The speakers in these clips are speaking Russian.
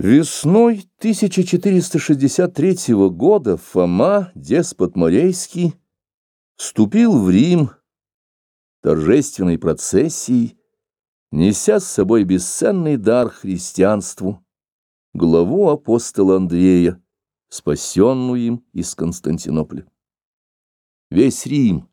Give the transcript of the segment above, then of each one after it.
Весной 1463 года Фома, деспот Морейский, вступил в Рим торжественной процессией, неся с собой бесценный дар христианству, главу апостола Андрея, спасенную им из Константинополя. Весь Рим,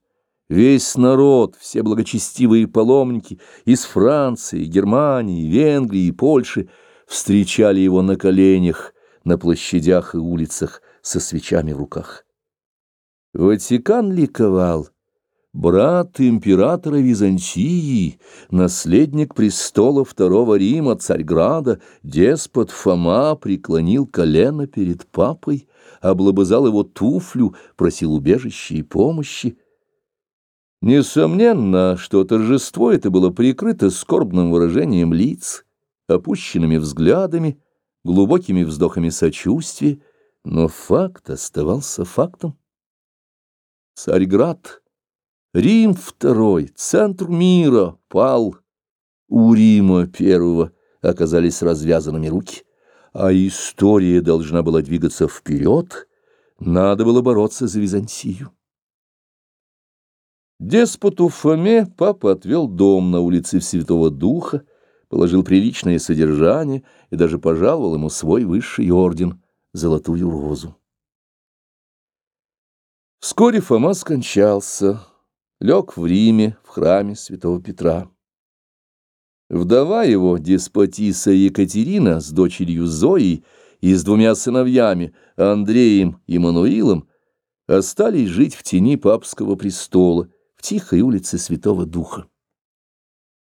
весь народ, все благочестивые паломники из Франции, Германии, Венгрии и Польши — встречали его на коленях, на площадях и улицах со свечами в руках. Ватикан ликовал. Брат императора Византии, наследник престола Второго Рима, Царьграда, деспот Фома преклонил колено перед папой, облобызал его туфлю, просил убежища и помощи. Несомненно, что торжество это было прикрыто скорбным выражением лиц опущенными взглядами, глубокими вздохами сочувствия, но факт оставался фактом. Царьград, Рим второй, центр мира, пал. У Рима первого оказались развязанными руки, а история должна была двигаться вперед, надо было бороться за Византию. Деспоту Фоме папа отвел дом на улице Святого Духа, положил приличное содержание и даже пожаловал ему свой высший орден — золотую розу. Вскоре Фома скончался, лег в Риме, в храме святого Петра. Вдова его, деспотиса Екатерина, с дочерью Зоей и с двумя сыновьями, Андреем и Мануилом, остались жить в тени папского престола, в тихой улице Святого Духа.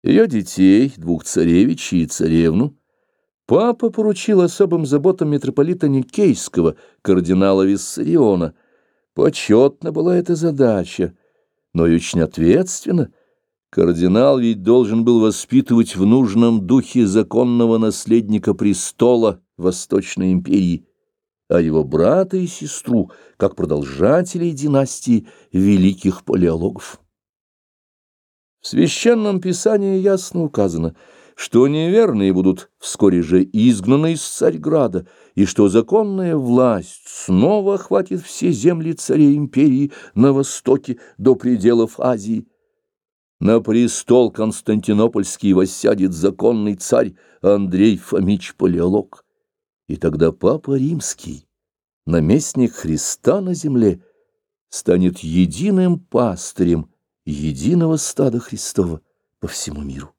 Ее детей, двух царевичей и царевну, папа поручил особым заботам митрополита Никейского, кардинала Виссариона. Почетна была эта задача, но и очень ответственно. Кардинал ведь должен был воспитывать в нужном духе законного наследника престола Восточной империи, а его брата и сестру как продолжателей династии великих палеологов. В Священном Писании ясно указано, что неверные будут вскоре же изгнаны из Царьграда, и что законная власть снова охватит все земли царей империи на востоке до пределов Азии. На престол Константинопольский воссядет законный царь Андрей Фомич Палеолог. И тогда Папа Римский, наместник Христа на земле, станет единым пастырем единого стада Христова по всему миру.